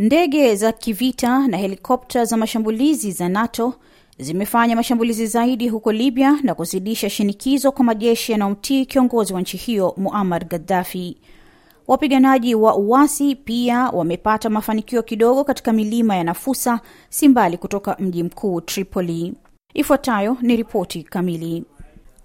Ndege za kivita na helikopta za mashambulizi za NATO zimefanya mashambulizi zaidi huko Libya na kuzidisha shinikizo kwa majeshi yanayomtii kiongozi wa nchi hiyo Muammar Gaddafi. Wapiganaji wa uwasi pia wamepata mafanikio kidogo katika milima ya Nafusa, si mbali kutoka mji mkuu Tripoli. Ifuatayo ni ripoti kamili.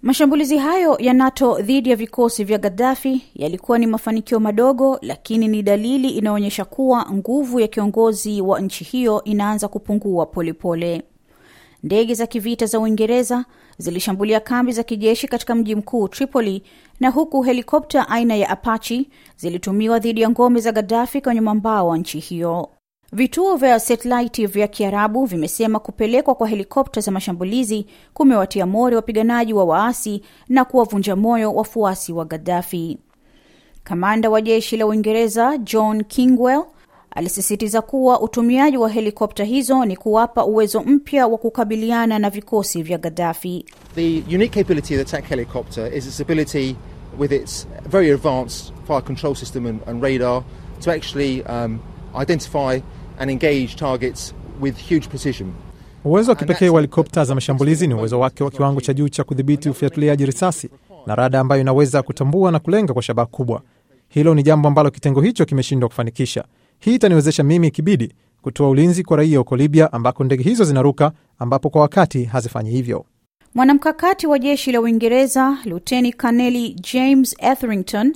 Mashambulizi hayo ya NATO dhidi ya vikosi vya Gaddafi yalikuwa ni mafanikio madogo, lakini ni dalili inayoonyesha kuwa nguvu ya kiongozi wa nchi hiyo inaanza kupungua polepole. Ndege za kivita za Uingereza zilishambulia kambi za kijeshi katika mji mkuu Tripoli, na huku helikopta aina ya Apache zilitumiwa dhidi ya ngome za Gaddafi kwenye mwambao wa nchi hiyo. Vituo vya satelaiti vya Kiarabu vimesema kupelekwa kwa helikopta za mashambulizi kumewatia moyo wapiganaji wa waasi na kuwavunja moyo wafuasi wa Gaddafi. Kamanda wa jeshi la Uingereza John Kingwell alisisitiza kuwa utumiaji wa helikopta hizo ni kuwapa uwezo mpya wa kukabiliana na vikosi vya Gaddafi. The unique capability of the helicopter is its ability with its very advanced fire control system and, and radar to actually um, identify and engage targets with huge precision. Uwezo wa kipekee wa helikopta za mashambulizi ni uwezo wake wa kiwango cha juu cha kudhibiti ufiatuliaji risasi na rada ambayo inaweza kutambua na kulenga kwa shabaha kubwa. Hilo ni jambo ambalo kitengo hicho kimeshindwa kufanikisha. Hii itaniwezesha mimi ikibidi kutoa ulinzi kwa raia huko Libya ambako ndege hizo zinaruka, ambapo kwa wakati hazifanyi hivyo. Mwanamkakati wa jeshi la Uingereza Luteni Kaneli James Etherington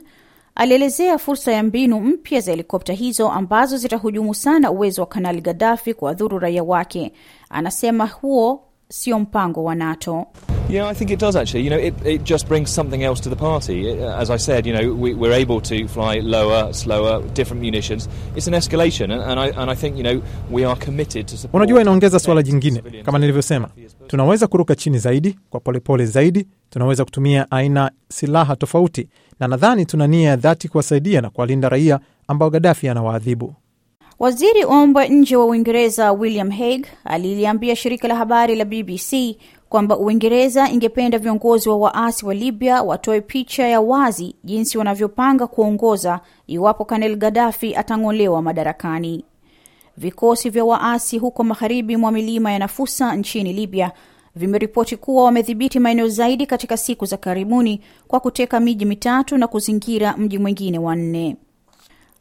alielezea fursa ya mbinu mpya za helikopta hizo ambazo zitahujumu sana uwezo wa Kanali Gaddafi kuwadhuru raia wake. Anasema huo sio mpango wa NATO. Yeah, I think it does actually. You know, it, it just brings something else to the party. As I said, you know, we, we're able to fly lower, slower, different munitions. It's an escalation, and, and I and I think you know we are committed to support. Unajua, inaongeza suala jingine. Kama nilivyosema, tunaweza kuruka chini zaidi kwa polepole pole zaidi, tunaweza kutumia aina silaha tofauti, na nadhani tuna nia ya dhati kuwasaidia na kuwalinda raia ambao Gadafi anawaadhibu. Waziri wa mambo ya nje wa Uingereza William Hague aliliambia shirika la habari la BBC kwamba Uingereza ingependa viongozi wa waasi wa Libya watoe picha ya wazi jinsi wanavyopanga kuongoza iwapo Kanel Gaddafi atang'olewa madarakani. Vikosi vya waasi huko magharibi mwa milima ya Nafusa nchini Libya vimeripoti kuwa wamedhibiti maeneo zaidi katika siku za karibuni kwa kuteka miji mitatu na kuzingira mji mwingine wa nne.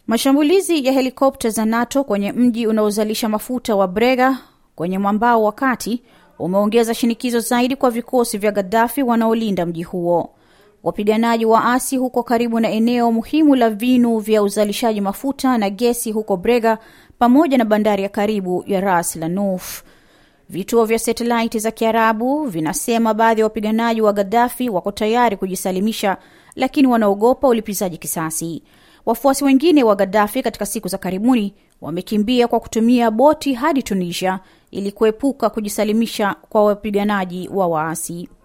Mashambulizi ya helikopta za NATO kwenye mji unaozalisha mafuta wa Brega kwenye mwambao wa kati umeongeza shinikizo zaidi kwa vikosi vya Gaddafi wanaolinda mji huo. Wapiganaji wa asi huko karibu na eneo muhimu la vinu vya uzalishaji mafuta na gesi huko Brega pamoja na bandari ya karibu ya Ras Lanuf. Vituo vya satelaiti za Kiarabu vinasema baadhi ya wapiganaji wa Gaddafi wako tayari kujisalimisha, lakini wanaogopa ulipizaji kisasi. Wafuasi wengine wa Gaddafi katika siku za karibuni wamekimbia kwa kutumia boti hadi Tunisia ili kuepuka kujisalimisha kwa wapiganaji wa waasi.